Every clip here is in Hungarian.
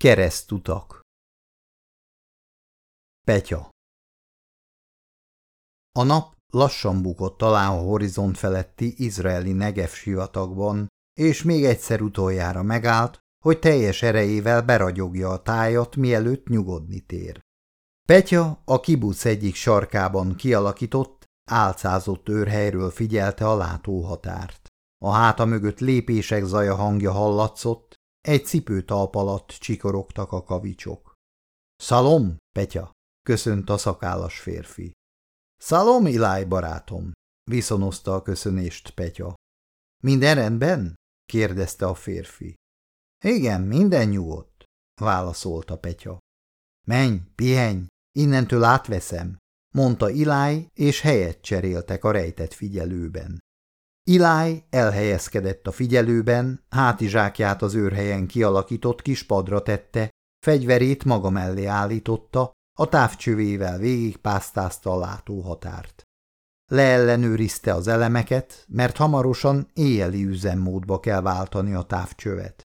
Keresztutak Petya A nap lassan bukott alá a horizont feletti izraeli Negev sivatagban, és még egyszer utoljára megállt, hogy teljes erejével beragyogja a tájat, mielőtt nyugodni tér. Petya a kibuc egyik sarkában kialakított, álcázott őrhelyről figyelte a látóhatárt. A háta mögött lépések zaja hangja hallatszott, egy cipőtalp alatt csikorogtak a kavicsok. – Szalom, Petya! – köszönt a szakállas férfi. – Szalom, Iláj barátom! – viszonozta a köszönést Petya. – Minden rendben? – kérdezte a férfi. – Igen, minden nyugodt – válaszolta Petya. – Menj, pihenj, innentől átveszem – mondta Iláj, és helyet cseréltek a rejtett figyelőben. Iláj elhelyezkedett a figyelőben, hátizsákját az őrhelyen kialakított kis padra tette, fegyverét maga mellé állította, a távcsövével végigpásztázta a látóhatárt. Leellenőrizte az elemeket, mert hamarosan éjjeli üzemmódba kell váltani a távcsövet.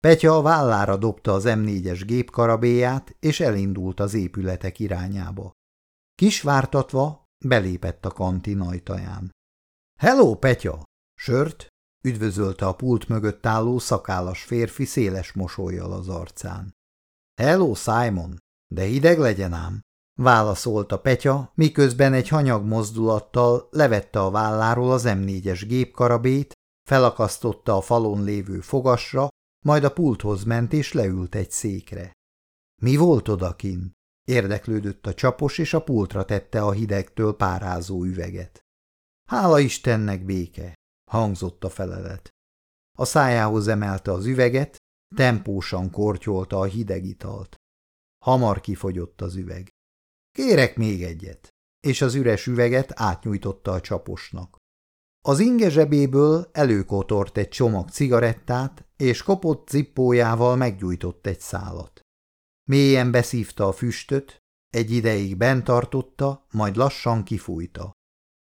Petya a vállára dobta az M4-es gépkarabéját, és elindult az épületek irányába. Kisvártatva belépett a kantin ajtaján. – Hello, Petya! Sört? – üdvözölte a pult mögött álló szakállas férfi széles mosolyjal az arcán. – Hello, Simon! De hideg legyen ám! – válaszolta Petya, miközben egy hanyag mozdulattal levette a válláról az M4-es gépkarabét, felakasztotta a falon lévő fogasra, majd a pulthoz ment és leült egy székre. – Mi volt odakin? – érdeklődött a csapos, és a pultra tette a hidegtől párázó üveget. Hála Istennek béke, hangzott a felelet. A szájához emelte az üveget, tempósan kortyolta a hideg italt. Hamar kifogyott az üveg. Kérek még egyet, és az üres üveget átnyújtotta a csaposnak. Az inge zsebéből előkotort egy csomag cigarettát, és kopott cippójával meggyújtott egy szálat. Mélyen beszívta a füstöt, egy ideig bent tartotta, majd lassan kifújta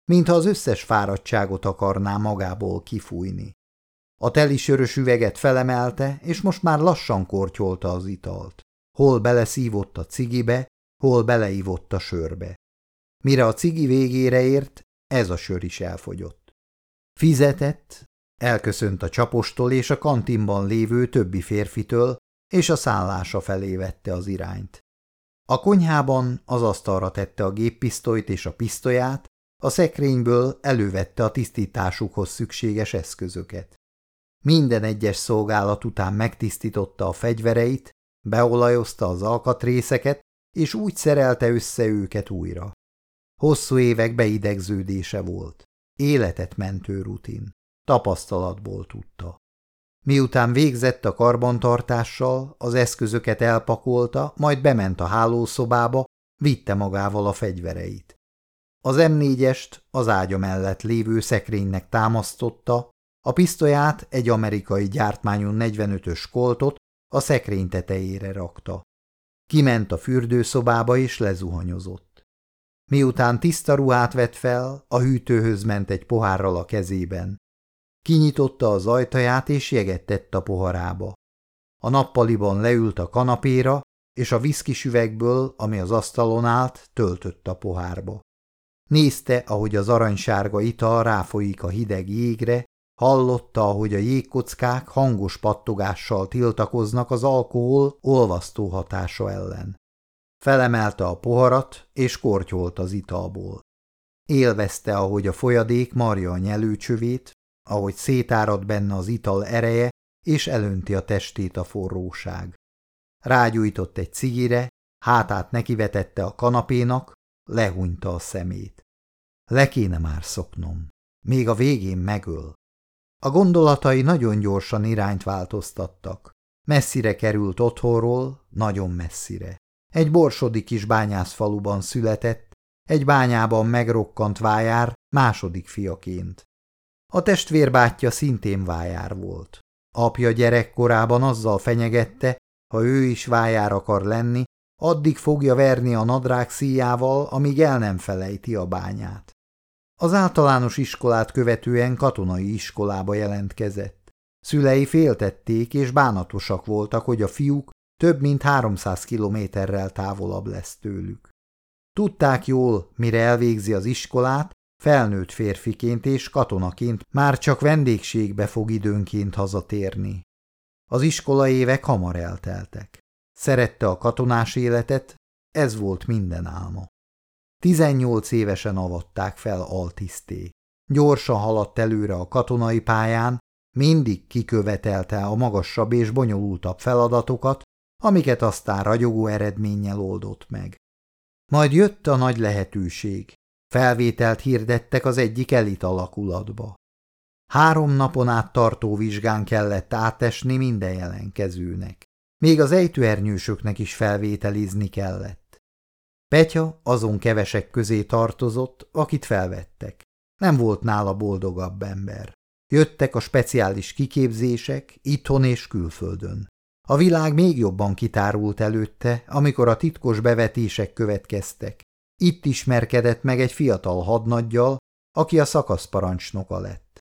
mintha az összes fáradtságot akarná magából kifújni. A teli sörös üveget felemelte, és most már lassan kortyolta az italt. Hol beleszívott a cigibe, hol beleívott a sörbe. Mire a cigi végére ért, ez a sör is elfogyott. Fizetett, elköszönt a csapostól és a kantinban lévő többi férfitől, és a szállása felé vette az irányt. A konyhában az asztalra tette a géppisztolyt és a pisztolyát, a szekrényből elővette a tisztításukhoz szükséges eszközöket. Minden egyes szolgálat után megtisztította a fegyvereit, beolajozta az alkatrészeket, és úgy szerelte össze őket újra. Hosszú évek beidegződése volt. Életet mentő rutin. Tapasztalatból tudta. Miután végzett a karbantartással, az eszközöket elpakolta, majd bement a hálószobába, vitte magával a fegyvereit. Az M4-est az ágya mellett lévő szekrénynek támasztotta, a pisztolyát egy amerikai gyártmányú 45-ös koltot a szekrény tetejére rakta. Kiment a fürdőszobába és lezuhanyozott. Miután tiszta ruhát vett fel, a hűtőhöz ment egy pohárral a kezében. Kinyitotta az ajtaját és jeget tett a poharába. A nappaliban leült a kanapéra, és a viszkis üvegből, ami az asztalon állt, töltött a pohárba. Nézte, ahogy az aranysárga ital ráfolyik a hideg jégre, hallotta, ahogy a jégkockák hangos pattogással tiltakoznak az alkohol olvasztó hatása ellen. Felemelte a poharat, és kortyolt az italból. Élvezte, ahogy a folyadék marja a nyelőcsövét, ahogy szétárad benne az ital ereje, és elönti a testét a forróság. Rágyújtott egy cigire, hátát nekivetette a kanapénak, lehúnyta a szemét. Le kéne már szoknom. Még a végén megöl. A gondolatai nagyon gyorsan irányt változtattak. Messzire került otthonról, nagyon messzire. Egy borsodi kis bányászfaluban született, egy bányában megrokkant vájár második fiaként. A testvérbátyja szintén vájár volt. Apja gyerekkorában azzal fenyegette, ha ő is vájár akar lenni, addig fogja verni a nadrág szíjával, amíg el nem felejti a bányát. Az általános iskolát követően katonai iskolába jelentkezett. Szülei féltették és bánatosak voltak, hogy a fiúk több mint 300 kilométerrel távolabb lesz tőlük. Tudták jól, mire elvégzi az iskolát, felnőtt férfiként és katonaként már csak vendégségbe fog időnként hazatérni. Az iskola évek hamar elteltek. Szerette a katonás életet, ez volt minden álma. Tizennyolc évesen avatták fel altiszté. Gyorsan haladt előre a katonai pályán, mindig kikövetelte a magasabb és bonyolultabb feladatokat, amiket aztán ragyogó eredménnyel oldott meg. Majd jött a nagy lehetőség. Felvételt hirdettek az egyik elit alakulatba. Három napon át tartó vizsgán kellett átesni minden jelenkezőnek. Még az ejtőernyősöknek is felvételizni kellett. Petya azon kevesek közé tartozott, akit felvettek. Nem volt nála boldogabb ember. Jöttek a speciális kiképzések itthon és külföldön. A világ még jobban kitárult előtte, amikor a titkos bevetések következtek. Itt ismerkedett meg egy fiatal hadnaggyal, aki a szakaszparancsnoka lett.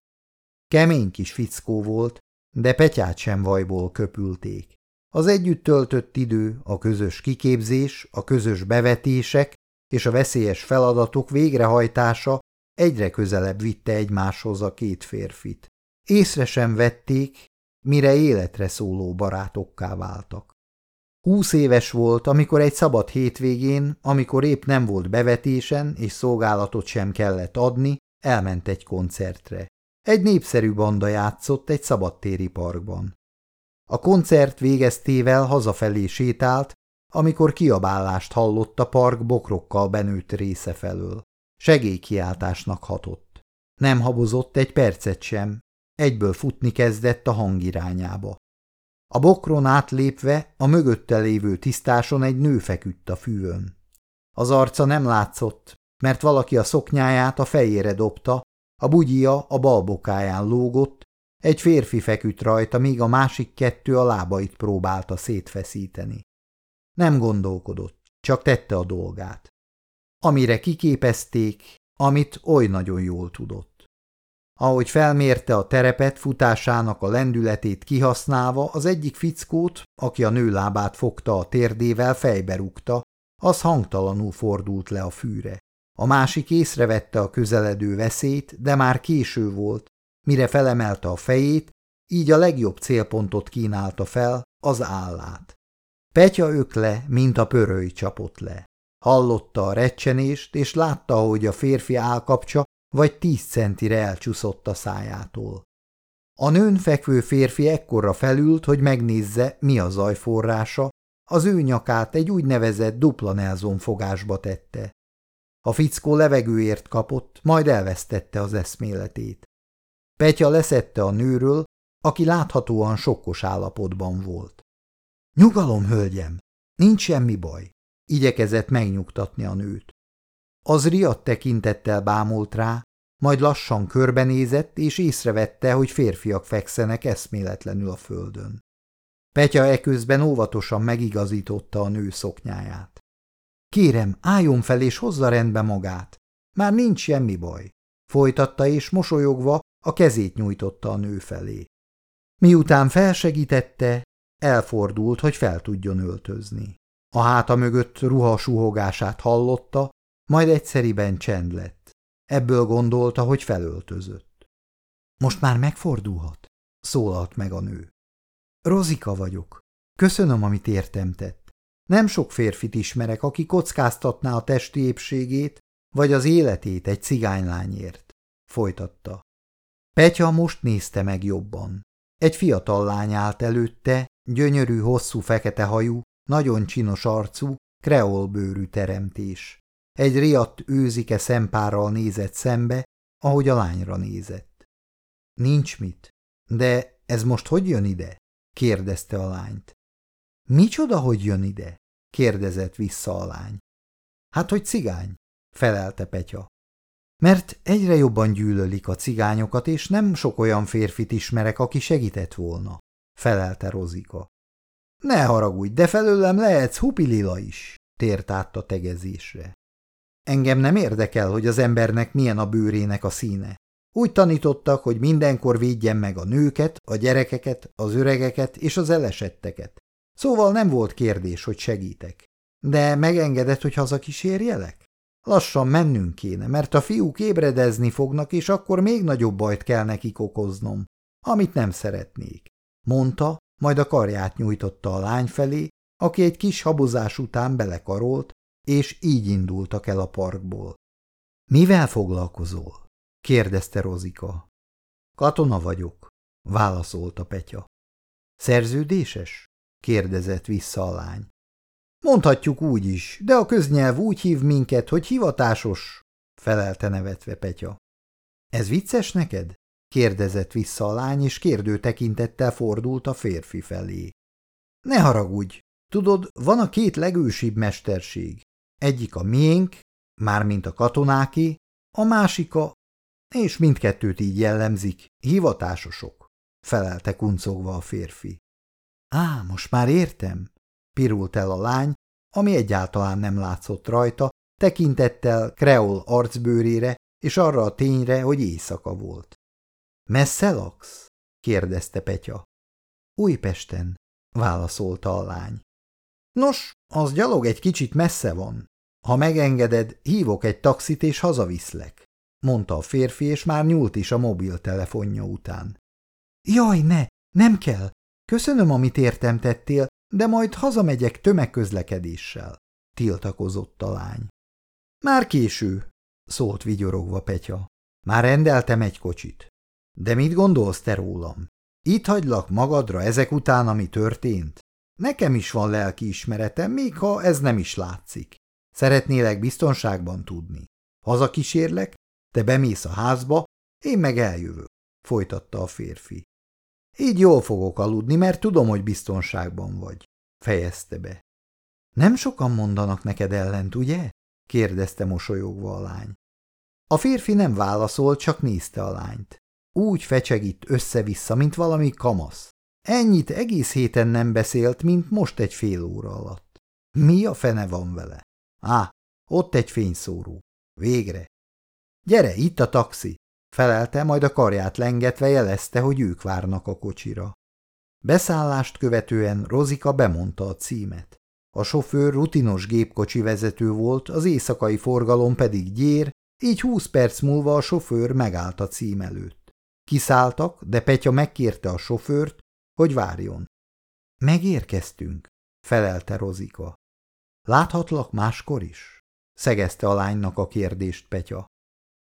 Kemény kis fickó volt, de petyát sem vajból köpülték. Az együtt töltött idő, a közös kiképzés, a közös bevetések és a veszélyes feladatok végrehajtása egyre közelebb vitte egymáshoz a két férfit. Észre sem vették, mire életre szóló barátokká váltak. Húsz éves volt, amikor egy szabad hétvégén, amikor épp nem volt bevetésen és szolgálatot sem kellett adni, elment egy koncertre. Egy népszerű banda játszott egy szabadtéri parkban. A koncert végeztével hazafelé sétált, amikor kiabálást hallott a park bokrokkal benőtt része felől. Segélykiáltásnak hatott. Nem habozott egy percet sem, egyből futni kezdett a hang irányába. A bokron átlépve a mögötte lévő tisztáson egy nő feküdt a fűvön. Az arca nem látszott, mert valaki a szoknyáját a fejére dobta, a bugyia a balbokáján lógott, egy férfi feküdt rajta, míg a másik kettő a lábait próbálta szétfeszíteni. Nem gondolkodott, csak tette a dolgát. Amire kiképezték, amit oly nagyon jól tudott. Ahogy felmérte a terepet futásának a lendületét kihasználva, az egyik fickót, aki a nő lábát fogta a térdével, fejbe rúgta, az hangtalanul fordult le a fűre. A másik észrevette a közeledő veszélyt, de már késő volt, mire felemelte a fejét, így a legjobb célpontot kínálta fel, az állát. Petya ökle, mint a pöröly csapott le. Hallotta a recsenést, és látta, hogy a férfi állkapcsa vagy tíz centire elcsúszott a szájától. A nőn fekvő férfi ekkorra felült, hogy megnézze, mi a zaj forrása, az ő nyakát egy úgynevezett dupla Nelson fogásba tette. A fickó levegőért kapott, majd elvesztette az eszméletét. Petya leszette a nőről, aki láthatóan sokkos állapotban volt. – Nyugalom, hölgyem! Nincs semmi baj! – igyekezett megnyugtatni a nőt. Az riadt tekintettel bámult rá, majd lassan körbenézett, és észrevette, hogy férfiak fekszenek eszméletlenül a földön. Petya eközben óvatosan megigazította a nő szoknyáját. Kérem, álljon fel és hozza rendbe magát. Már nincs semmi baj. Folytatta és mosolyogva a kezét nyújtotta a nő felé. Miután felsegítette, elfordult, hogy fel tudjon öltözni. A háta mögött ruha suhogását hallotta, majd egyszeriben csend lett. Ebből gondolta, hogy felöltözött. Most már megfordulhat? szólalt meg a nő. Rozika vagyok. Köszönöm, amit értem tett. Nem sok férfit ismerek, aki kockáztatná a testi épségét, vagy az életét egy cigánylányért, folytatta. Petya most nézte meg jobban. Egy fiatal lány állt előtte, gyönyörű, hosszú fekete hajú, nagyon csinos arcú, kreolbőrű teremtés. Egy riadt őzike szempárral nézett szembe, ahogy a lányra nézett. Nincs mit. De ez most hogy jön ide? kérdezte a lányt. Micsoda, hogy jön ide? kérdezett vissza a lány. Hát, hogy cigány, felelte Petya. Mert egyre jobban gyűlölik a cigányokat, és nem sok olyan férfit ismerek, aki segített volna, felelte Rozika. Ne haragudj, de felőlem lehetsz hupilila is, tért át a tegezésre. Engem nem érdekel, hogy az embernek milyen a bőrének a színe. Úgy tanítottak, hogy mindenkor védjen meg a nőket, a gyerekeket, az öregeket és az elesetteket. Szóval nem volt kérdés, hogy segítek. De megengedett, hogy hazakísérjelek? Lassan mennünk kéne, mert a fiúk ébredezni fognak, és akkor még nagyobb bajt kell nekik okoznom, amit nem szeretnék. Mondta, majd a karját nyújtotta a lány felé, aki egy kis habozás után belekarolt, és így indultak el a parkból. – Mivel foglalkozol? – kérdezte Rozika. – Katona vagyok – válaszolta Petya. – Szerződéses? – kérdezett vissza a lány. – Mondhatjuk úgy is, de a köznyelv úgy hív minket, hogy hivatásos – felelte nevetve Petya. – Ez vicces neked? – kérdezett vissza a lány, és kérdő tekintettel fordult a férfi felé. – Ne haragudj, Tudod, van a két legősibb mesterség. Egyik a miénk, mármint a katonáké, a másika, és mindkettőt így jellemzik, hivatásosok, felelte kuncogva a férfi. Á, most már értem, pirult el a lány, ami egyáltalán nem látszott rajta, tekintettel Kreol arcbőrére és arra a tényre, hogy éjszaka volt. Messze laksz? kérdezte Petya. Újpesten, válaszolta a lány. Nos, az gyalog egy kicsit messze van. Ha megengeded, hívok egy taxit és hazaviszlek, mondta a férfi, és már nyúlt is a mobiltelefonja után. Jaj, ne, nem kell. Köszönöm, amit értem tettél, de majd hazamegyek tömegközlekedéssel, tiltakozott a lány. Már késő, szólt vigyorogva Petya. Már rendeltem egy kocsit. De mit gondolsz te rólam? Itt hagylak magadra ezek után, ami történt? Nekem is van lelki ismeretem, még ha ez nem is látszik. Szeretnélek biztonságban tudni. Hazakísérlek, te bemész a házba, én meg eljövök, folytatta a férfi. Így jól fogok aludni, mert tudom, hogy biztonságban vagy, fejezte be. Nem sokan mondanak neked ellent, ugye? kérdezte mosolyogva a lány. A férfi nem válaszolt, csak nézte a lányt. Úgy fecsegít össze-vissza, mint valami kamasz. Ennyit egész héten nem beszélt, mint most egy fél óra alatt. Mi a fene van vele? Á, ott egy fényszóró. Végre. Gyere, itt a taxi, felelte, majd a karját lengetve jelezte, hogy ők várnak a kocsira. Beszállást követően Rozika bemondta a címet. A sofőr rutinos gépkocsi vezető volt, az éjszakai forgalom pedig gyér, így húsz perc múlva a sofőr megállt a cím előtt. Kiszálltak, de Petya megkérte a sofőrt, hogy várjon. Megérkeztünk, felelte Rozika. Láthatlak máskor is? szegezte a lánynak a kérdést Petya.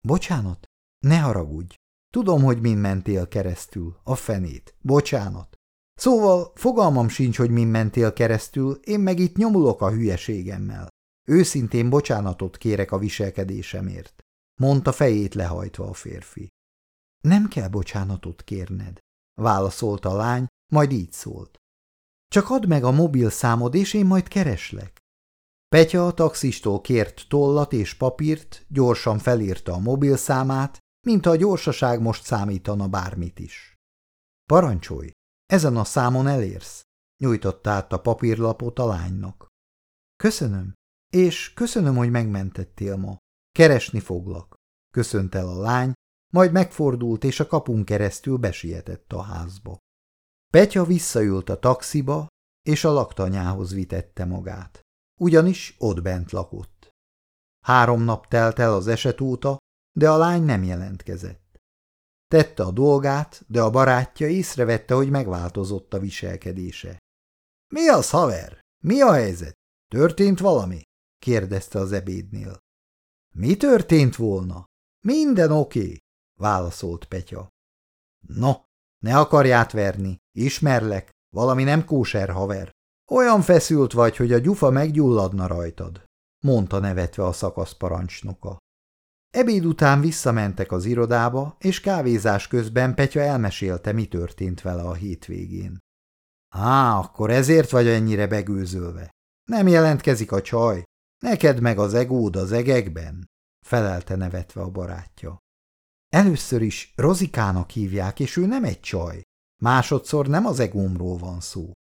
Bocsánat, ne haragudj. Tudom, hogy min mentél keresztül, a fenét. Bocsánat. Szóval fogalmam sincs, hogy min mentél keresztül, én meg itt nyomulok a hülyeségemmel. Őszintén bocsánatot kérek a viselkedésemért, mondta fejét lehajtva a férfi. Nem kell bocsánatot kérned válaszolta a lány, majd így szólt. Csak add meg a mobil számod, és én majd kereslek. Petya a taxistól kért tollat és papírt, gyorsan felírta a mobil számát, mint a gyorsaság most számítana bármit is. Parancsolj, ezen a számon elérsz, nyújtotta át a papírlapot a lánynak. Köszönöm, és köszönöm, hogy megmentettél ma. Keresni foglak, köszönt el a lány, majd megfordult, és a kapun keresztül besietett a házba. Petya visszaült a taxiba, és a laktanyához vitette magát. Ugyanis ott bent lakott. Három nap telt el az eset óta, de a lány nem jelentkezett. Tette a dolgát, de a barátja észrevette, hogy megváltozott a viselkedése. – Mi az, haver? Mi a helyzet? Történt valami? – kérdezte az ebédnél. – Mi történt volna? Minden oké. Válaszolt Petya. No, ne akarját verni, ismerlek, valami nem kóser haver. Olyan feszült vagy, hogy a gyufa meggyulladna rajtad, mondta nevetve a szakaszparancsnoka. Ebéd után visszamentek az irodába, és kávézás közben Petya elmesélte, mi történt vele a hétvégén. Á, akkor ezért vagy ennyire begőzölve. Nem jelentkezik a csaj, neked meg az egód az egekben, felelte nevetve a barátja. Először is Rozikának hívják, és ő nem egy csaj. Másodszor nem az egómról van szó.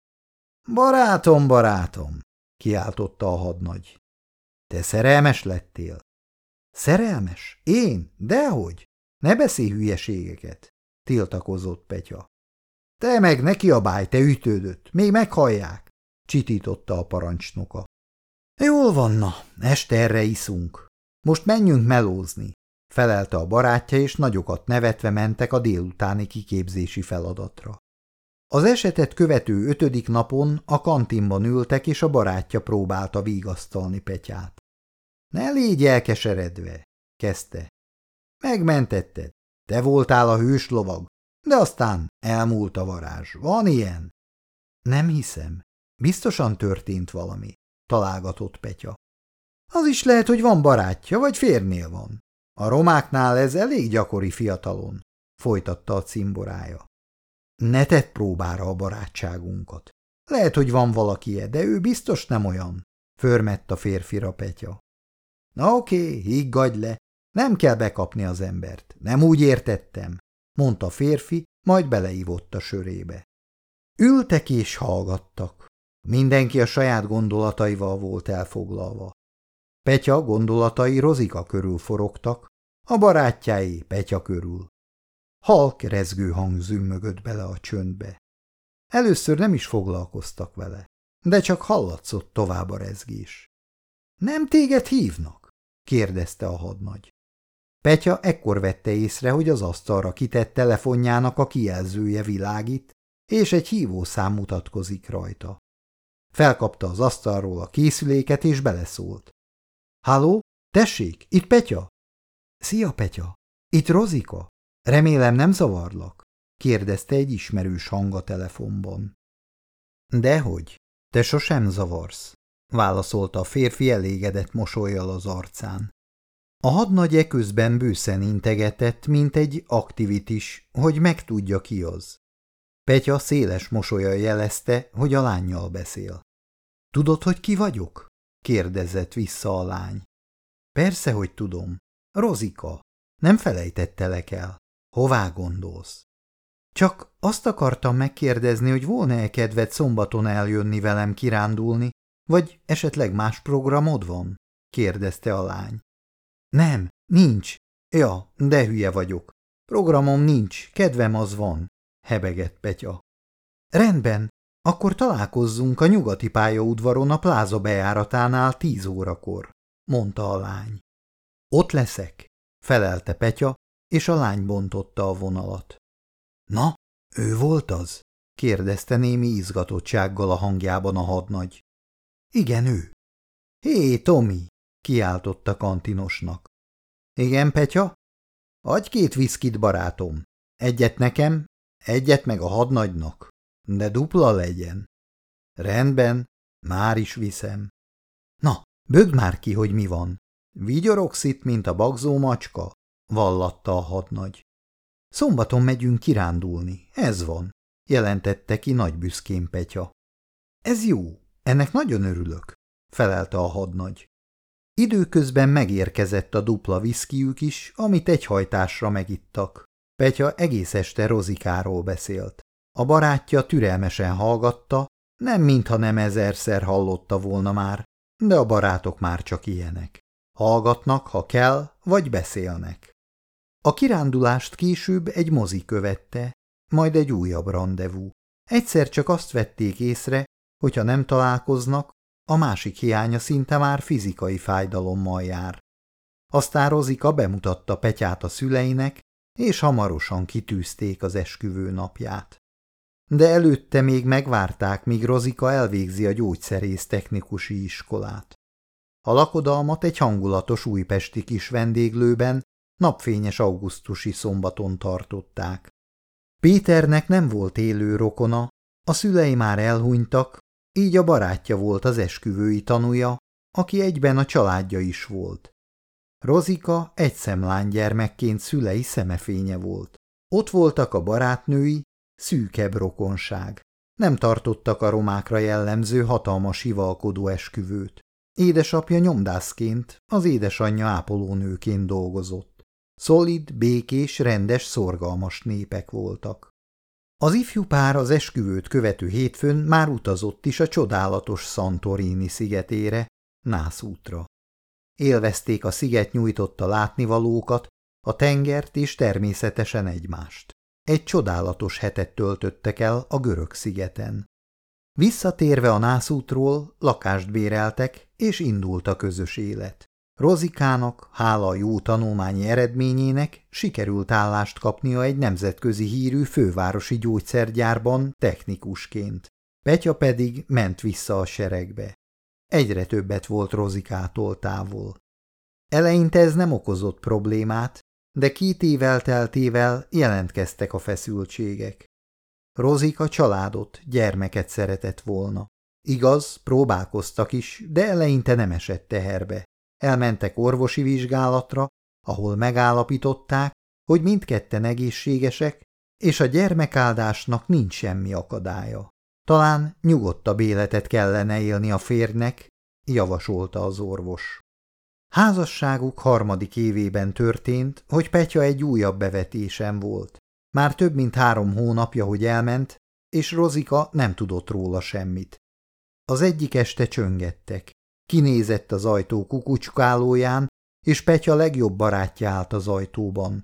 Barátom, barátom, kiáltotta a hadnagy. Te szerelmes lettél? Szerelmes? Én? Dehogy? Ne beszélj hülyeségeket, tiltakozott Petya. Te meg neki a báj, te ütődött, még meghallják. csitította a parancsnoka. Jól vanna, este erre iszunk. Most menjünk melózni, felelte a barátja, és nagyokat nevetve mentek a délutáni kiképzési feladatra. Az esetet követő ötödik napon a kantinban ültek, és a barátja próbálta vigasztalni Petyát. Ne légy elkeseredve, kezdte. Megmentetted, te voltál a hős lovag, de aztán elmúlt a varázs. Van ilyen? Nem hiszem. Biztosan történt valami, találgatott Petya. Az is lehet, hogy van barátja, vagy férnél van. A romáknál ez elég gyakori fiatalon, folytatta a cimborája. Ne tedd próbára a barátságunkat. Lehet, hogy van valaki, de ő biztos nem olyan, förmett a férfira Petya. Na oké, higgadj le, nem kell bekapni az embert, nem úgy értettem, mondta a férfi, majd beleívott a sörébe. Ültek és hallgattak. Mindenki a saját gondolataival volt elfoglalva. Petya gondolatai Rozika körül forogtak, a barátjái Petya körül. Halk rezgő hang zümmögött bele a csöndbe. Először nem is foglalkoztak vele, de csak hallatszott tovább a rezgés. – Nem téged hívnak? – kérdezte a hadnagy. Petya ekkor vette észre, hogy az asztalra kitett telefonjának a kijelzője világít, és egy hívószám mutatkozik rajta. Felkapta az asztalról a készüléket, és beleszólt. – Halló? Tessék, itt Petya? – Szia, Petya! Itt Rozika? Remélem nem zavarlak? – kérdezte egy ismerős hang a telefonban. – Dehogy, te sosem zavarsz – válaszolta a férfi elégedett mosolyjal az arcán. A hadnagy eközben bőszen integetett, mint egy aktivitis, hogy megtudja ki az. Petya széles mosolya jelezte, hogy a lányjal beszél. – Tudod, hogy ki vagyok? – kérdezett vissza a lány. – Persze, hogy tudom. Rozika. Nem felejtettelek el. Hová gondolsz? Csak azt akartam megkérdezni, hogy volna-e kedved szombaton eljönni velem kirándulni, vagy esetleg más programod van? kérdezte a lány. Nem, nincs. Ja, de hülye vagyok. Programom nincs, kedvem az van, hebegett Petya. Rendben, akkor találkozzunk a nyugati pályaudvaron a pláza bejáratánál tíz órakor, mondta a lány. Ott leszek, felelte Petya, és a lány bontotta a vonalat. Na, ő volt az? kérdezte némi izgatottsággal a hangjában a hadnagy. Igen, ő. Hé, Tomi, kiáltotta kantinosnak. Igen, Petya? Adj két viszkit, barátom. Egyet nekem, egyet meg a hadnagynak, de dupla legyen. Rendben, már is viszem. Na, bögd már ki, hogy mi van. Vigyorogsz itt, mint a bagzó macska? vallatta a hadnagy. Szombaton megyünk kirándulni, ez van, jelentette ki nagy büszkén Petya. Ez jó, ennek nagyon örülök, felelte a hadnagy. Időközben megérkezett a dupla viszkiük is, amit egy hajtásra megittak. Petya egész este Rozikáról beszélt. A barátja türelmesen hallgatta, nem mintha nem ezerszer hallotta volna már, de a barátok már csak ilyenek. Hallgatnak, ha kell, vagy beszélnek. A kirándulást később egy mozi követte, majd egy újabb rendezvú. Egyszer csak azt vették észre, hogyha nem találkoznak, a másik hiánya szinte már fizikai fájdalommal jár. Aztán Rozika bemutatta Petyát a szüleinek, és hamarosan kitűzték az esküvő napját. De előtte még megvárták, míg Rozika elvégzi a gyógyszerész technikusi iskolát. A lakodalmat egy hangulatos újpesti kis vendéglőben napfényes augusztusi szombaton tartották. Péternek nem volt élő rokona, a szülei már elhunytak, így a barátja volt az esküvői tanúja, aki egyben a családja is volt. Rozika egy gyermekként szülei szemefénye volt. Ott voltak a barátnői, szűkebb rokonság. Nem tartottak a romákra jellemző hatalmas hivalkodó esküvőt. Édesapja nyomdászként, az édesanyja ápolónőként dolgozott. Szolid, békés, rendes, szorgalmas népek voltak. Az ifjú pár az esküvőt követő hétfőn már utazott is a csodálatos Santorini szigetére, Nászútra. Élvezték a sziget nyújtotta látnivalókat, a tengert és természetesen egymást. Egy csodálatos hetet töltöttek el a görög szigeten. Visszatérve a nászútról, lakást béreltek, és indult a közös élet. Rozikának, hála a jó tanulmányi eredményének, sikerült állást kapnia egy nemzetközi hírű fővárosi gyógyszergyárban technikusként. Petya pedig ment vissza a seregbe. Egyre többet volt Rozikától távol. Eleinte ez nem okozott problémát, de két év elteltével jelentkeztek a feszültségek. Rozika családot, gyermeket szeretett volna. Igaz, próbálkoztak is, de eleinte nem esett teherbe. Elmentek orvosi vizsgálatra, ahol megállapították, hogy mindketten egészségesek, és a gyermekáldásnak nincs semmi akadálya. Talán nyugodtabb életet kellene élni a férnek, javasolta az orvos. Házasságuk harmadik évében történt, hogy Petya egy újabb bevetésen volt. Már több mint három hónapja, hogy elment, és Rozika nem tudott róla semmit. Az egyik este csöngettek. Kinézett az ajtó kukucskálóján, és Petya legjobb barátja állt az ajtóban.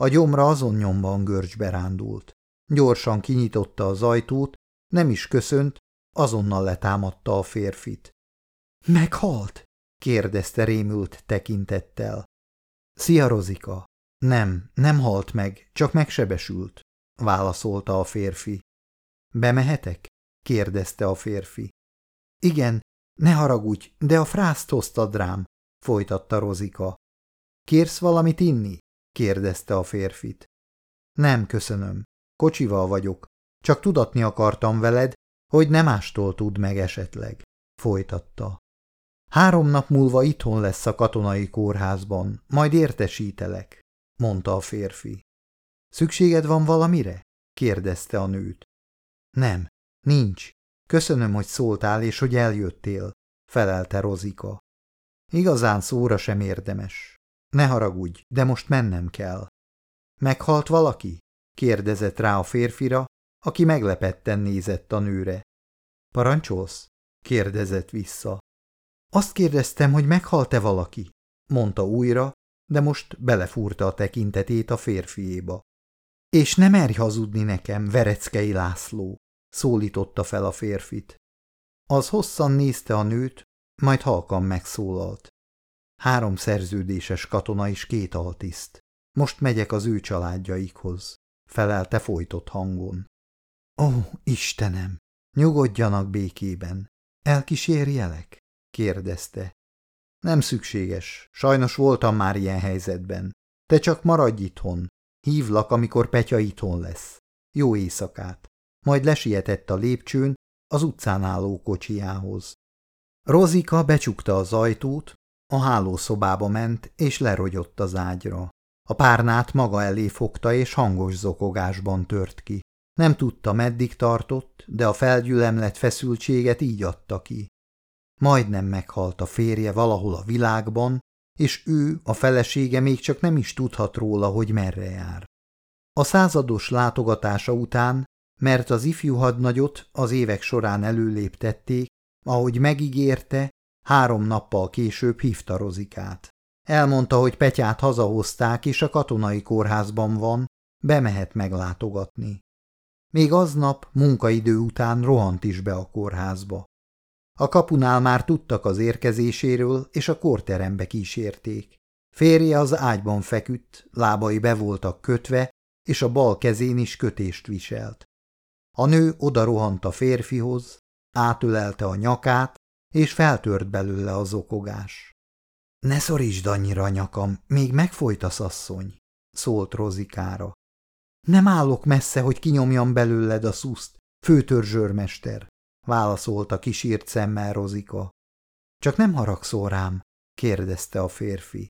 A gyomra azon nyomban görcsbe rándult. Gyorsan kinyitotta az ajtót, nem is köszönt, azonnal letámadta a férfit. – Meghalt? – kérdezte rémült tekintettel. – Szia, Rozika! – Nem, nem halt meg, csak megsebesült – válaszolta a férfi. – Bemehetek? – kérdezte a férfi. – Igen, ne haragudj, de a frászt hoztad rám – folytatta Rozika. – Kérsz valamit inni? – kérdezte a férfit. – Nem, köszönöm. Kocsival vagyok. Csak tudatni akartam veled, hogy nem mástól tud meg esetleg, folytatta. Három nap múlva itthon lesz a katonai kórházban, majd értesítelek, mondta a férfi. Szükséged van valamire? kérdezte a nőt. Nem, nincs. Köszönöm, hogy szóltál és hogy eljöttél, felelte Rozika. Igazán szóra sem érdemes. Ne haragudj, de most mennem kell. Meghalt valaki? kérdezett rá a férfira, aki meglepetten nézett a nőre. Parancsolsz? kérdezett vissza. Azt kérdeztem, hogy meghalt-e valaki, mondta újra, de most belefúrta a tekintetét a férfiéba. És nem merj hazudni nekem, Vereckei László, szólította fel a férfit. Az hosszan nézte a nőt, majd halkan megszólalt. Három szerződéses katona és két altiszt. Most megyek az ő családjaikhoz, felelte folytott hangon. Ó, Istenem! Nyugodjanak békében. Elkísérjelek? kérdezte. Nem szükséges. Sajnos voltam már ilyen helyzetben. Te csak maradj itthon. Hívlak, amikor Petya itthon lesz. Jó éjszakát. Majd lesietett a lépcsőn az utcán álló kocsiához. Rozika becsukta az ajtót, a hálószobába ment, és lerogyott az ágyra. A párnát maga elé fogta, és hangos zokogásban tört ki. Nem tudta, meddig tartott, de a felgyülemlett feszültséget így adta ki. Majdnem meghalt a férje valahol a világban, és ő, a felesége még csak nem is tudhat róla, hogy merre jár. A százados látogatása után, mert az ifjú hadnagyot az évek során előléptették, ahogy megígérte, három nappal később hívta Rozikát. Elmondta, hogy Petyát hazahozták, és a katonai kórházban van, bemehet meglátogatni. Még aznap munkaidő után rohant is be a kórházba. A kapunál már tudtak az érkezéséről, és a korterembe kísérték. Férje az ágyban feküdt, lábai be voltak kötve, és a bal kezén is kötést viselt. A nő oda rohant a férfihoz, átölelte a nyakát, és feltört belőle az okogás. – Ne szorítsd annyira a nyakam, még megfolytasz, asszony! – szólt Rozikára. Nem állok messze, hogy kinyomjam belőled a szuszt, főtörzsőrmester, válaszolta kisírt szemmel Rozika. Csak nem haragszol rám, kérdezte a férfi.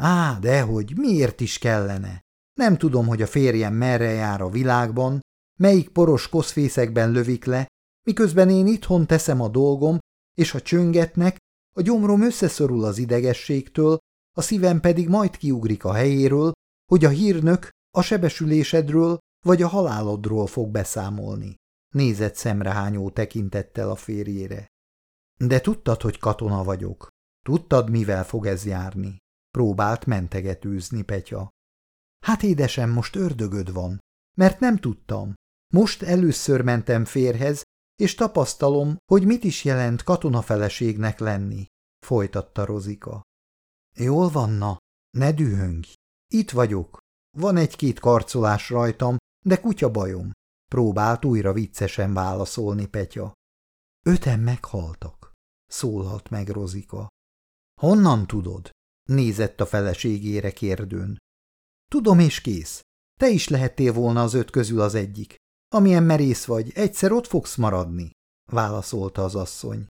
Á, dehogy, miért is kellene? Nem tudom, hogy a férjem merre jár a világban, melyik poros koszfészekben lövik le, miközben én itthon teszem a dolgom, és ha csöngetnek, a gyomrom összeszorul az idegességtől, a szívem pedig majd kiugrik a helyéről, hogy a hírnök a sebesülésedről vagy a halálodról fog beszámolni. Nézett szemrehányó tekintettel a férjére. De tudtad, hogy katona vagyok. Tudtad, mivel fog ez járni. Próbált mentegetőzni Petya. Hát édesem, most ördögöd van, mert nem tudtam. Most először mentem férhez, és tapasztalom, hogy mit is jelent katonafeleségnek lenni, folytatta Rozika. Jól vanna, ne dühöngj. Itt vagyok. Van egy-két karcolás rajtam, de kutya bajom. Próbált újra viccesen válaszolni Petya. Öten meghaltak, szólalt meg Rozika. Honnan tudod? Nézett a feleségére kérdőn. Tudom és kész. Te is lehettél volna az öt közül az egyik. Amilyen merész vagy, egyszer ott fogsz maradni, válaszolta az asszony.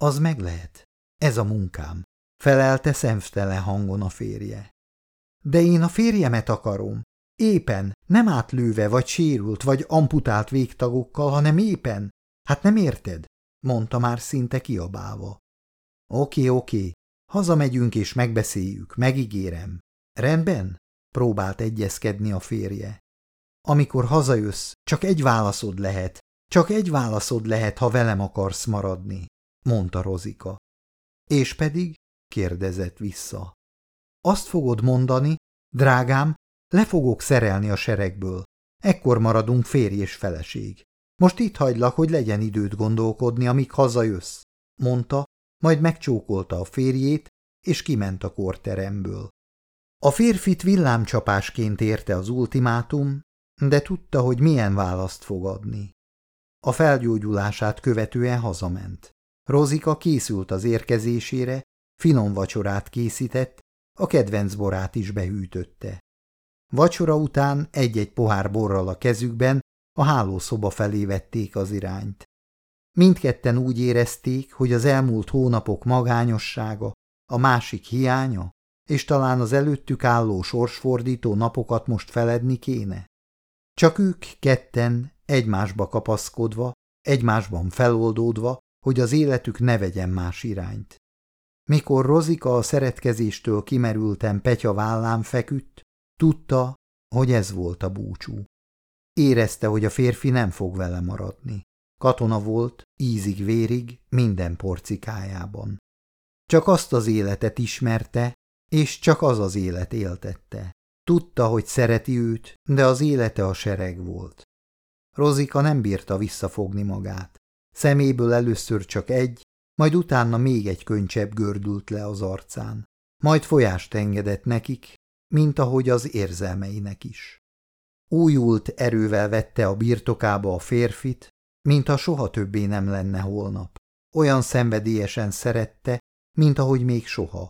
Az meg lehet. Ez a munkám, felelte szemtelen hangon a férje. De én a férjemet akarom. Éppen, nem átlőve, vagy sérült, vagy amputált végtagokkal, hanem éppen. Hát nem érted? mondta már szinte kiabálva. Oké, oké, hazamegyünk és megbeszéljük, megígérem. Rendben? próbált egyezkedni a férje. Amikor hazajössz, csak egy válaszod lehet, csak egy válaszod lehet, ha velem akarsz maradni, mondta Rozika. És pedig? kérdezett vissza. Azt fogod mondani, drágám, le fogok szerelni a seregből. Ekkor maradunk férj és feleség. Most itt hagylak, hogy legyen időt gondolkodni, amíg hazajössz, mondta, majd megcsókolta a férjét, és kiment a korteremből. A férfit villámcsapásként érte az ultimátum, de tudta, hogy milyen választ fog adni. A felgyógyulását követően hazament. Rozika készült az érkezésére, finom vacsorát készített, a kedvenc borát is behűtötte. Vacsora után egy-egy pohár borral a kezükben a hálószoba felé vették az irányt. Mindketten úgy érezték, hogy az elmúlt hónapok magányossága, a másik hiánya, és talán az előttük álló sorsfordító napokat most feledni kéne. Csak ők ketten, egymásba kapaszkodva, egymásban feloldódva, hogy az életük ne vegyen más irányt. Mikor Rozika a szeretkezéstől kimerülten Petya vállán feküdt, tudta, hogy ez volt a búcsú. Érezte, hogy a férfi nem fog vele maradni. Katona volt, ízig-vérig, minden porcikájában. Csak azt az életet ismerte, és csak az az élet éltette. Tudta, hogy szereti őt, de az élete a sereg volt. Rozika nem bírta visszafogni magát. Szeméből először csak egy, majd utána még egy könycsebb gördült le az arcán. Majd folyást engedett nekik, mint ahogy az érzelmeinek is. Újult erővel vette a birtokába a férfit, mintha soha többé nem lenne holnap. Olyan szenvedélyesen szerette, mint ahogy még soha.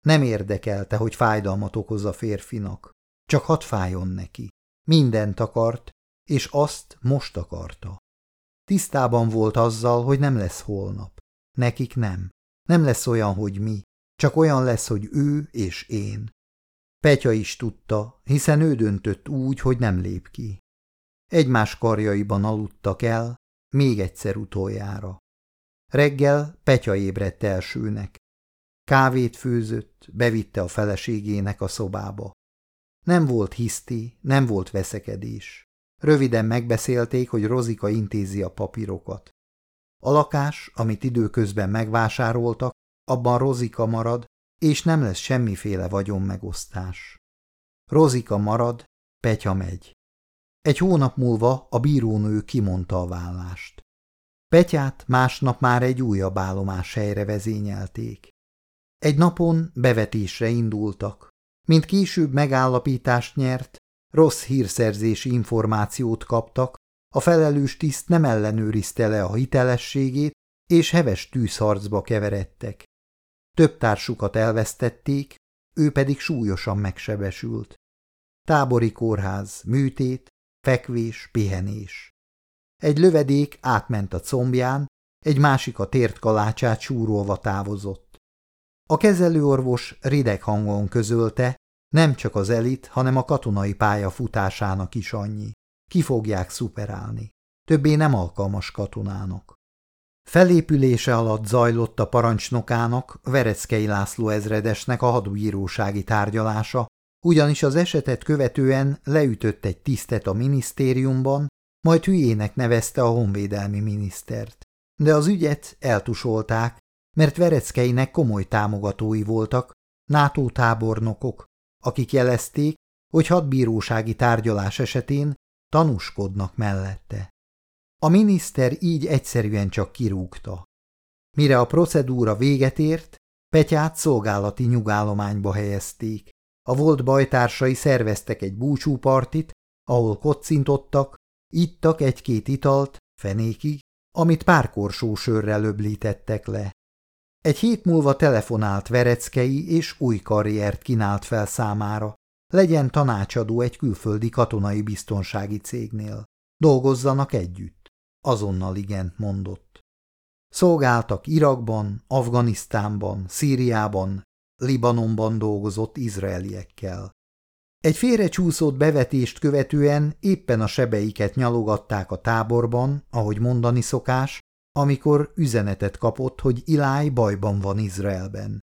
Nem érdekelte, hogy fájdalmat okoz a férfinak. Csak hadd fájjon neki. Mindent akart, és azt most akarta. Tisztában volt azzal, hogy nem lesz holnap. Nekik nem. Nem lesz olyan, hogy mi. Csak olyan lesz, hogy ő és én. Petya is tudta, hiszen ő döntött úgy, hogy nem lép ki. Egymás karjaiban aludtak el, még egyszer utoljára. Reggel Petya ébredt elsőnek. Kávét főzött, bevitte a feleségének a szobába. Nem volt hiszti, nem volt veszekedés. Röviden megbeszélték, hogy Rozika intézi a papírokat. A lakás, amit időközben megvásároltak, abban Rozika marad, és nem lesz semmiféle vagyonmegosztás. Rozika marad, Petya megy. Egy hónap múlva a bírónő kimondta a vállást. Petyát másnap már egy újabb állomás helyre vezényelték. Egy napon bevetésre indultak. Mint később megállapítást nyert, rossz hírszerzési információt kaptak, a felelős tiszt nem ellenőrizte le a hitelességét, és heves tűzharcba keveredtek. Több társukat elvesztették, ő pedig súlyosan megsebesült. Tábori kórház, műtét, fekvés, pihenés. Egy lövedék átment a combján, egy másik a tért kalácsát súrolva távozott. A kezelőorvos rideg hangon közölte, nem csak az elit, hanem a katonai pálya futásának is annyi. Ki fogják szuperálni. Többé nem alkalmas katonának. Felépülése alatt zajlott a parancsnokának, Vereckei László ezredesnek a hadbírósági tárgyalása, ugyanis az esetet követően leütött egy tisztet a minisztériumban, majd hülyének nevezte a honvédelmi minisztert. De az ügyet eltusolták, mert Vereckeinek komoly támogatói voltak, NATO tábornokok, akik jelezték, hogy hadbírósági tárgyalás esetén tanúskodnak mellette. A miniszter így egyszerűen csak kirúgta. Mire a procedúra véget ért, Petyát szolgálati nyugállományba helyezték. A volt bajtársai szerveztek egy búcsúpartit, ahol kocintottak, ittak egy-két italt, fenékig, amit párkorsó sörrel öblítettek le. Egy hét múlva telefonált Vereckei és új karriert kínált fel számára. Legyen tanácsadó egy külföldi katonai biztonsági cégnél. Dolgozzanak együtt. Azonnal igent mondott. Szolgáltak Irakban, Afganisztánban, Szíriában, Libanonban dolgozott izraeliekkel. Egy félrecsúszott bevetést követően éppen a sebeiket nyalogatták a táborban, ahogy mondani szokás, amikor üzenetet kapott, hogy Iláj bajban van Izraelben.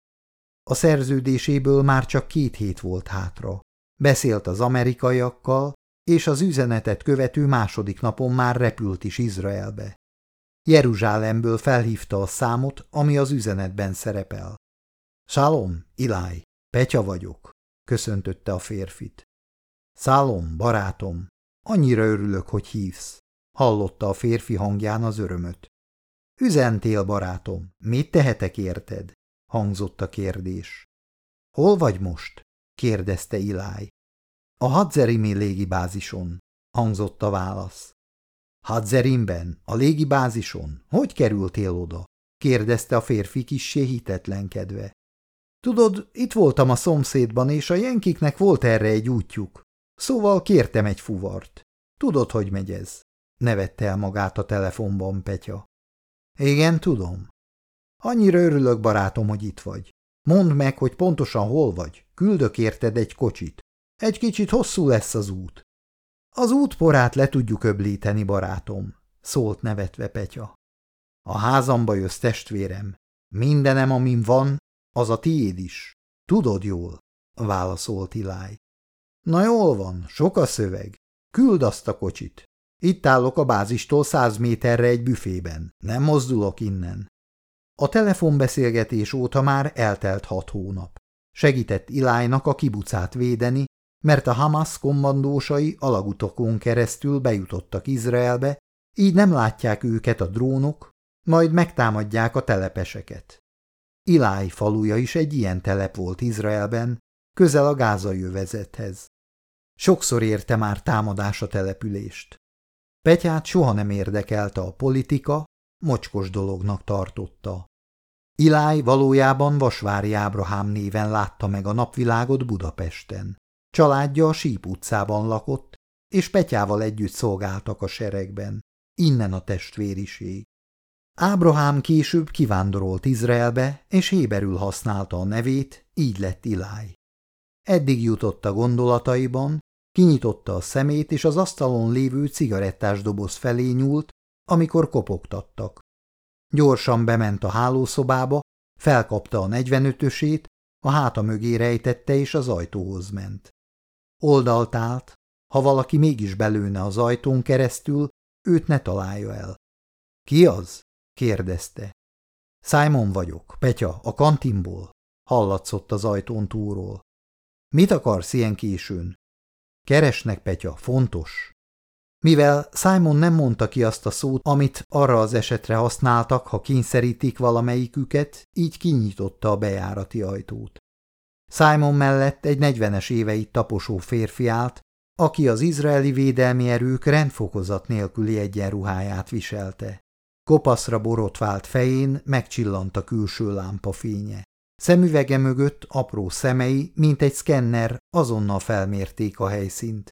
A szerződéséből már csak két hét volt hátra. Beszélt az amerikaiakkal, és az üzenetet követő második napon már repült is Izraelbe. Jeruzsálemből felhívta a számot, ami az üzenetben szerepel. Salom, Iláj, Petya vagyok, köszöntötte a férfit. Szálom, barátom, annyira örülök, hogy hívsz, hallotta a férfi hangján az örömöt. Üzentél, barátom, mit tehetek érted? hangzott a kérdés. Hol vagy most? kérdezte Iláj. A Hadzerimi légibázison, hangzott a válasz. Hadzerimben, a légibázison? Hogy kerültél oda? kérdezte a férfi kissé hitetlenkedve. Tudod, itt voltam a szomszédban, és a jenkiknek volt erre egy útjuk. Szóval kértem egy fuvart. Tudod, hogy megy ez? Nevette el magát a telefonban Petya. Igen, tudom. Annyira örülök, barátom, hogy itt vagy. Mondd meg, hogy pontosan hol vagy. Küldök érted egy kocsit. Egy kicsit hosszú lesz az út. Az útporát le tudjuk öblíteni, barátom, szólt nevetve Petya. A házamba jössz, testvérem. Mindenem, amin van, az a tiéd is. Tudod jól, válaszolt Iláj. Na jól van, sok a szöveg. Küld azt a kocsit. Itt állok a bázistól száz méterre egy büfében. Nem mozdulok innen. A telefonbeszélgetés óta már eltelt hat hónap. Segített Ilájnak a kibucát védeni, mert a Hamas kommandósai alagutokon keresztül bejutottak Izraelbe, így nem látják őket a drónok, majd megtámadják a telepeseket. Iláj faluja is egy ilyen telep volt Izraelben, közel a gázai övezethez. Sokszor érte már támadás a települést. Petyát soha nem érdekelte a politika, mocskos dolognak tartotta. Iláj valójában Vasvári Ábrahám néven látta meg a napvilágot Budapesten. Családja a Síp utcában lakott, és Petyával együtt szolgáltak a seregben. Innen a testvériség. Ábrahám később kivándorolt Izraelbe, és héberül használta a nevét, így lett Iláj. Eddig jutott a gondolataiban, kinyitotta a szemét, és az asztalon lévő cigarettás doboz felé nyúlt, amikor kopogtattak. Gyorsan bement a hálószobába, felkapta a negyvenötösét, a háta mögé rejtette, és az ajtóhoz ment. Oldalt állt, ha valaki mégis belőne az ajtón keresztül, őt ne találja el. Ki az? kérdezte. Simon vagyok, Petya, a kantinból, hallatszott az ajtón túról. Mit akarsz ilyen későn? Keresnek, Petya, fontos. Mivel Simon nem mondta ki azt a szót, amit arra az esetre használtak, ha kényszerítik valamelyiküket, így kinyitotta a bejárati ajtót. Simon mellett egy negyvenes éveit taposó férfi állt, aki az izraeli védelmi erők rendfokozat nélküli egyenruháját viselte. Kopaszra borotvált fején megcsillant a külső lámpa fénye. Szemüvege mögött apró szemei, mint egy szkenner, azonnal felmérték a helyszínt.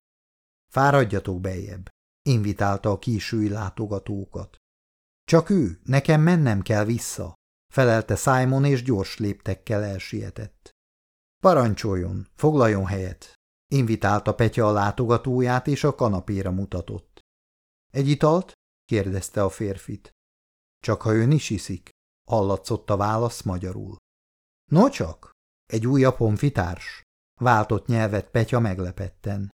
Fáradjatok bejebb, invitálta a késői látogatókat. Csak ő, nekem mennem kell vissza, felelte Simon, és gyors léptekkel elsietett. Parancsoljon, foglaljon helyet, invitálta Petya a látogatóját, és a kanapéra mutatott. Egy italt? kérdezte a férfit. Csak ha ön is iszik, hallatszott a válasz magyarul. No csak, egy újabb honfitárs, váltott nyelvet Petya meglepetten.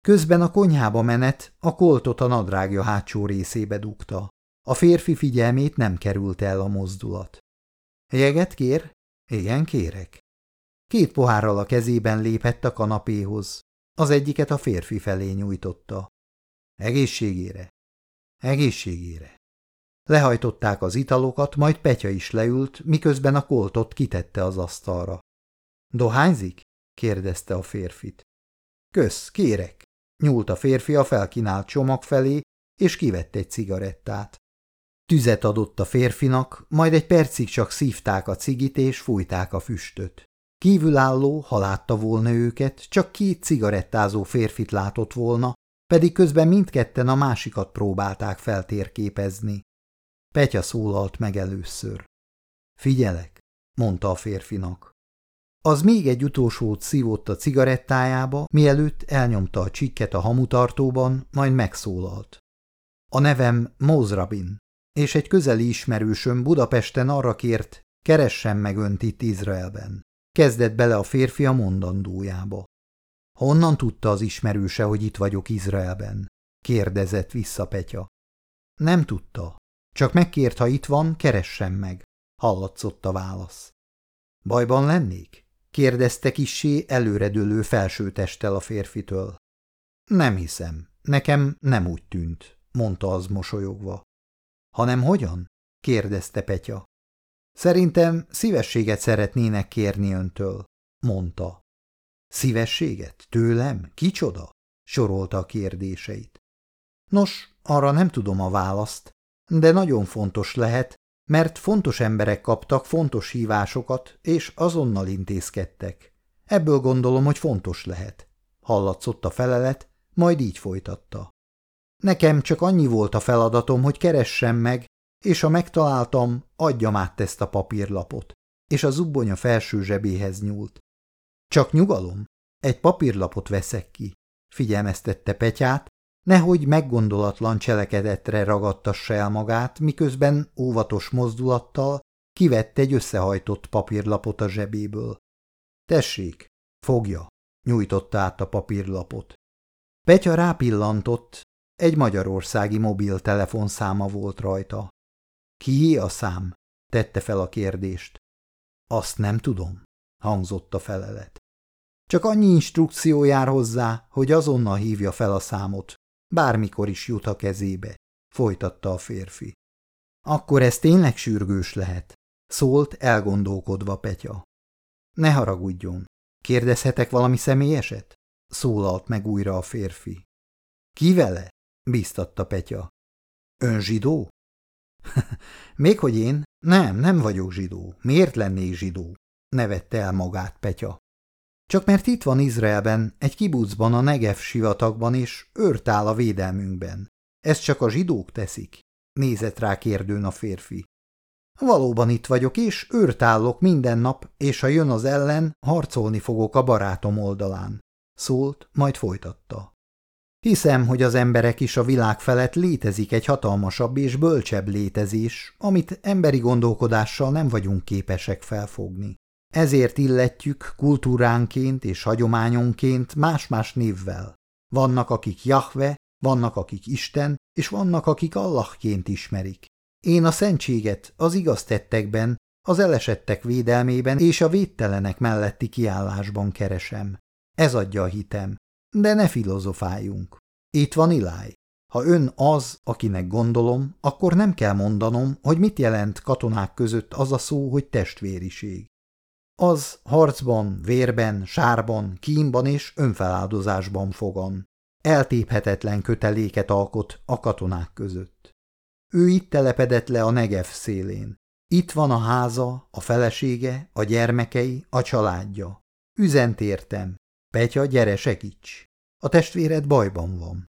Közben a konyhába menet a koltot a nadrágja hátsó részébe dugta. A férfi figyelmét nem került el a mozdulat. Jeget kér? Igen, kérek. Két pohárral a kezében lépett a kanapéhoz. Az egyiket a férfi felé nyújtotta. Egészségére. Egészségére. Lehajtották az italokat, majd Petya is leült, miközben a koltot kitette az asztalra. Dohányzik? kérdezte a férfit. Kösz, kérek. Nyúlt a férfi a felkínált csomag felé, és kivett egy cigarettát. Tüzet adott a férfinak, majd egy percig csak szívták a cigit és fújták a füstöt. Kívülálló, ha látta volna őket, csak két cigarettázó férfit látott volna, pedig közben mindketten a másikat próbálták feltérképezni. Petya szólalt meg először. Figyelek, mondta a férfinak. Az még egy utolsót szívott a cigarettájába, mielőtt elnyomta a csikket a hamutartóban, majd megszólalt. A nevem Mozrabin, és egy közeli ismerősöm Budapesten arra kért, keressen meg önt itt Izraelben. Kezdett bele a férfi a mondandójába. Honnan tudta az ismerőse, hogy itt vagyok Izraelben? kérdezett vissza Petya. Nem tudta. Csak megkért, ha itt van, keressen meg. Hallatszott a válasz. Bajban lennék? kérdezte kissé előredőlő felsőtesttel a férfitől. Nem hiszem. Nekem nem úgy tűnt, mondta az mosolyogva. Hanem hogyan? kérdezte Petya. Szerintem szívességet szeretnének kérni öntől, mondta. Szívességet? Tőlem? Kicsoda? sorolta a kérdéseit. Nos, arra nem tudom a választ, de nagyon fontos lehet, mert fontos emberek kaptak fontos hívásokat, és azonnal intézkedtek. Ebből gondolom, hogy fontos lehet. Hallatszott a felelet, majd így folytatta. Nekem csak annyi volt a feladatom, hogy keressem meg, és ha megtaláltam, adjam át ezt a papírlapot, és a zubbonya felső zsebéhez nyúlt. Csak nyugalom, egy papírlapot veszek ki, figyelmeztette Petyát, nehogy meggondolatlan cselekedetre ragadtassa el magát, miközben óvatos mozdulattal kivett egy összehajtott papírlapot a zsebéből. Tessék, fogja, nyújtotta át a papírlapot. Petya rápillantott, egy magyarországi mobiltelefonszáma volt rajta. Kié a szám? tette fel a kérdést. Azt nem tudom, hangzott a felelet. Csak annyi instrukció jár hozzá, hogy azonnal hívja fel a számot, bármikor is jut a kezébe, folytatta a férfi. Akkor ez tényleg sürgős lehet, szólt elgondolkodva Petya. Ne haragudjon, kérdezhetek valami személyeset? szólalt meg újra a férfi. Ki vele? bíztatta Petya. Ön zsidó? Még hogy én? Nem, nem vagyok zsidó. Miért lennék zsidó? nevette el magát Petya. Csak mert itt van Izraelben, egy kibucban a Negev sivatagban, és őrt áll a védelmünkben. Ezt csak a zsidók teszik? Nézett rá kérdőn a férfi. Valóban itt vagyok, és őrt állok minden nap, és ha jön az ellen, harcolni fogok a barátom oldalán. Szólt, majd folytatta. Hiszem, hogy az emberek is a világ felett létezik egy hatalmasabb és bölcsebb létezés, amit emberi gondolkodással nem vagyunk képesek felfogni. Ezért illetjük kultúránként és hagyományonként más-más névvel. Vannak, akik Jahve, vannak, akik Isten, és vannak, akik Allahként ismerik. Én a szentséget az igaz tettekben, az elesettek védelmében és a védtelenek melletti kiállásban keresem. Ez adja a hitem. De ne filozofáljunk. Itt van Iláj. Ha ön az, akinek gondolom, akkor nem kell mondanom, hogy mit jelent katonák között az a szó, hogy testvériség. Az harcban, vérben, sárban, kínban és önfeláldozásban fogan. Eltéphetetlen köteléket alkot a katonák között. Ő itt telepedett le a Negev szélén. Itt van a háza, a felesége, a gyermekei, a családja. Üzent értem. Petya, gyere, segíts! A testvéred bajban van.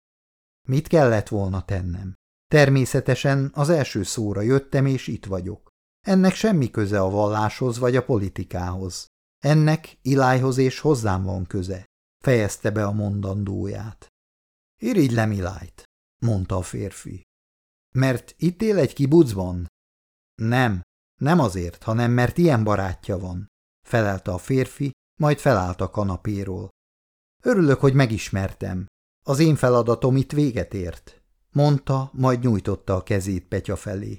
Mit kellett volna tennem? Természetesen az első szóra jöttem, és itt vagyok. Ennek semmi köze a valláshoz vagy a politikához. Ennek Ilájhoz és hozzám van köze, fejezte be a mondandóját. Irigylem Ilájt, mondta a férfi. Mert itt él egy kibucban? Nem, nem azért, hanem mert ilyen barátja van, felelte a férfi, majd felállt a kanapéról. Örülök, hogy megismertem. Az én feladatom itt véget ért, mondta, majd nyújtotta a kezét Petya felé.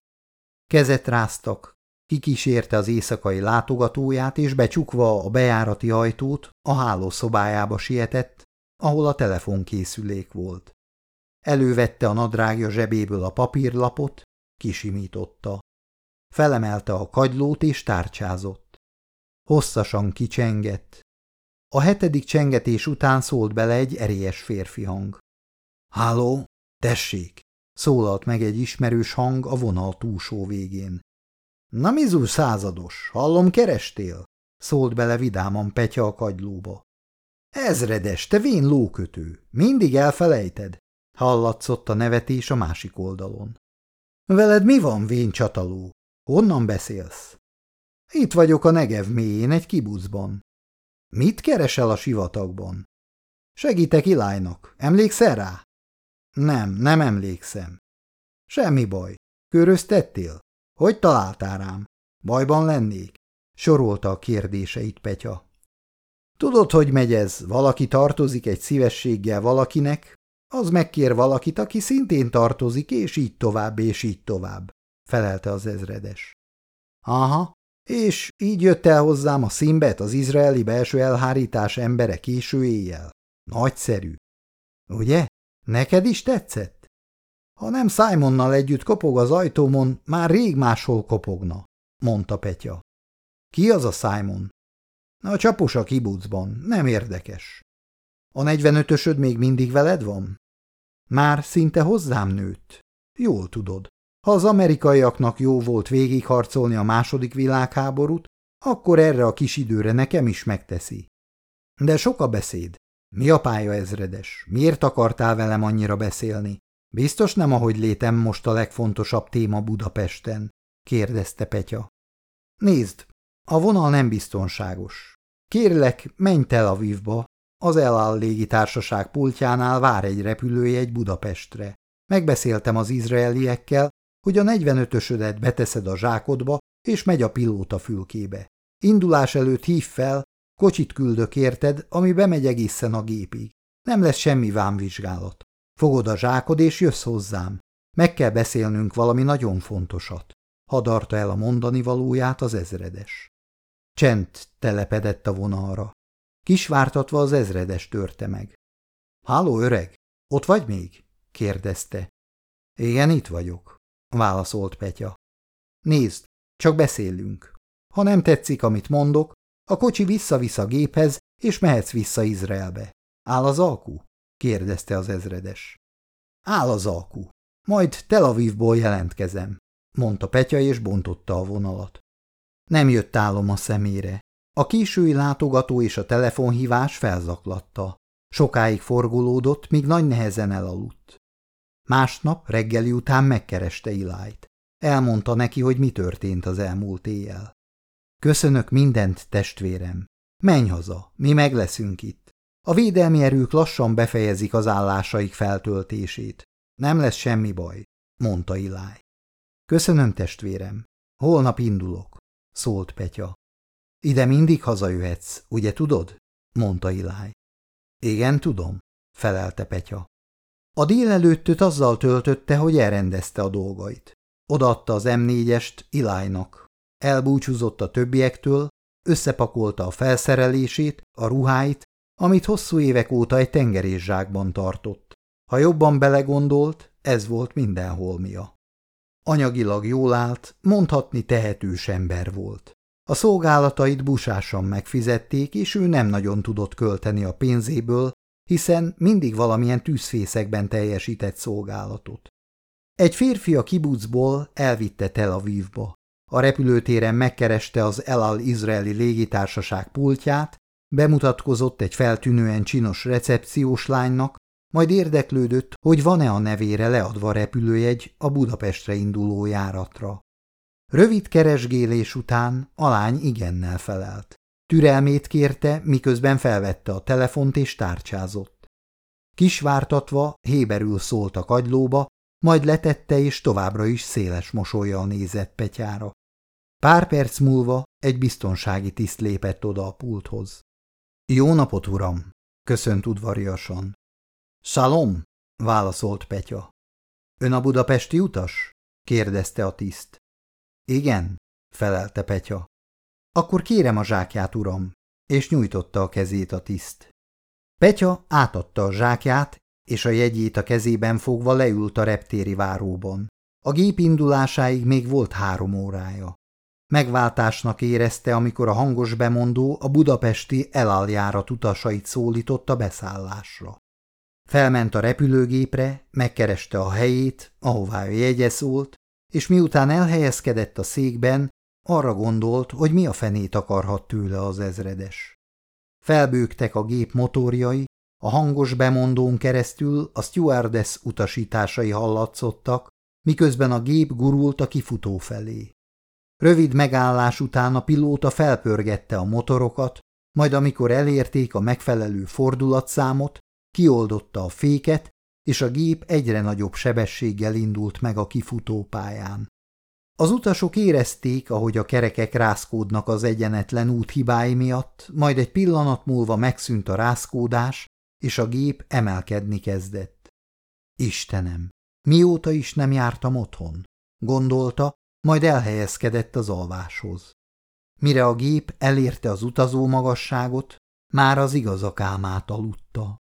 Kezet ráztak, kikísérte az éjszakai látogatóját, és becsukva a bejárati ajtót, a hálószobájába sietett, ahol a telefonkészülék volt. Elővette a nadrágja zsebéből a papírlapot, kisimította. Felemelte a kagylót és tárcsázott. Hosszasan kicsengett. A hetedik csengetés után szólt bele egy erélyes férfi hang. – Háló, tessék! – szólalt meg egy ismerős hang a vonal túlsó végén. – Na mizú százados, hallom kerestél? – szólt bele vidáman Petya a kagylóba. – Ezredes, te vén lókötő, mindig elfelejted? – hallatszott a nevetés a másik oldalon. – Veled mi van, vén csataló? Honnan beszélsz? – Itt vagyok a Negev mélyén, egy kibucban. – Mit keresel a sivatagban? – Segítek Ilájnak, emlékszel rá? Nem, nem emlékszem. Semmi baj. Köröztettél? Hogy találtál rám? Bajban lennék? Sorolta a kérdéseit Petya. Tudod, hogy megy ez? Valaki tartozik egy szívességgel valakinek, az megkér valakit, aki szintén tartozik, és így tovább, és így tovább, felelte az ezredes. Aha, és így jött el hozzám a szimbet, az izraeli belső elhárítás embere késő éjjel. Nagyszerű. Ugye? Neked is tetszett? Ha nem Simonnal együtt kopog az ajtómon, már rég máshol kopogna, mondta Petya. Ki az a Simon? A csapos a kibucban, nem érdekes. A negyvenötösöd még mindig veled van? Már szinte hozzám nőtt. Jól tudod. Ha az amerikaiaknak jó volt végigharcolni a második világháborút, akkor erre a kis időre nekem is megteszi. De sok a beszéd. Mi a pálya ezredes? Miért akartál velem annyira beszélni? Biztos nem, ahogy létem most a legfontosabb téma Budapesten? kérdezte Petya. Nézd, a vonal nem biztonságos. Kérlek, menj Tel Avivba, az eláll légitársaság pultjánál vár egy repülőjegy Budapestre. Megbeszéltem az izraeliekkel, hogy a 45-ösödet beteszed a zsákodba, és megy a pilóta fülkébe. Indulás előtt hív fel, Kocsit küldök érted, ami bemegy egészen a gépig. Nem lesz semmi vámvizsgálat. Fogod a zsákod és jössz hozzám. Meg kell beszélnünk valami nagyon fontosat. Hadarta el a mondani valóját az ezredes. Csend telepedett a vonalra. Kisvártatva az ezredes törte meg. – Háló, öreg, ott vagy még? – kérdezte. – Igen, itt vagyok – válaszolt Petya. – Nézd, csak beszélünk. Ha nem tetszik, amit mondok, a kocsi visszavisz a géphez, és mehetsz vissza Izraelbe. Áll az alkú? Kérdezte az ezredes. Áll az alkú. Majd Tel Avivból jelentkezem, mondta Petya, és bontotta a vonalat. Nem jött álom a szemére. A késői látogató és a telefonhívás felzaklatta. Sokáig forgolódott, míg nagy nehezen elaludt. Másnap reggeli után megkereste Ilájt. Elmondta neki, hogy mi történt az elmúlt éjjel. Köszönök mindent, testvérem. Menj haza, mi meg leszünk itt. A védelmi erők lassan befejezik az állásaik feltöltését. Nem lesz semmi baj, mondta Iláj. Köszönöm, testvérem. Holnap indulok, szólt Petya. Ide mindig hazajöhetsz, ugye tudod? mondta Iláj. Igen, tudom, felelte Petya. A délelőttöt azzal töltötte, hogy elrendezte a dolgait. Odaadta az M4-est Ilájnak, Elbúcsúzott a többiektől, összepakolta a felszerelését, a ruháit, amit hosszú évek óta egy tengerészsákban tartott. Ha jobban belegondolt, ez volt minden holmia. Anyagilag jól állt, mondhatni tehetős ember volt. A szolgálatait busásan megfizették, és ő nem nagyon tudott költeni a pénzéből, hiszen mindig valamilyen tűzfészekben teljesített szolgálatot. Egy férfi a kibucból elvitte Tel Avivba. A repülőtéren megkereste az Elal izraeli légitársaság pultját, bemutatkozott egy feltűnően csinos recepciós lánynak, majd érdeklődött, hogy van-e a nevére leadva repülőjegy a Budapestre induló járatra. Rövid keresgélés után a lány igennel felelt. Türelmét kérte, miközben felvette a telefont és tárcsázott. Kisvártatva héberül szólt a kagylóba, majd letette és továbbra is széles mosolyjal nézett Petyára. Pár perc múlva egy biztonsági tiszt lépett oda a pulthoz. Jó napot, uram! köszönt udvariasan. Salom! válaszolt Petya. Ön a budapesti utas? kérdezte a tiszt. Igen, felelte Petya. Akkor kérem a zsákját, uram, és nyújtotta a kezét a tiszt. Petya átadta a zsákját, és a jegyét a kezében fogva leült a reptéri váróban. A gép indulásáig még volt három órája. Megváltásnak érezte, amikor a hangos bemondó a budapesti elaljárat utasait szólította beszállásra. Felment a repülőgépre, megkereste a helyét, ahová a jegye szólt, és miután elhelyezkedett a székben, arra gondolt, hogy mi a fenét akarhat tőle az ezredes. Felbőgtek a gép motorjai, a hangos bemondón keresztül a stewardess utasításai hallatszottak, miközben a gép gurult a kifutó felé. Rövid megállás után a pilóta felpörgette a motorokat, majd amikor elérték a megfelelő fordulatszámot, kioldotta a féket, és a gép egyre nagyobb sebességgel indult meg a kifutópályán. Az utasok érezték, ahogy a kerekek rászkódnak az egyenetlen út hibái miatt, majd egy pillanat múlva megszűnt a rászkódás, és a gép emelkedni kezdett. Istenem, mióta is nem jártam otthon? Gondolta, majd elhelyezkedett az alváshoz. Mire a gép elérte az utazó magasságot, már az igazak álmát aludta.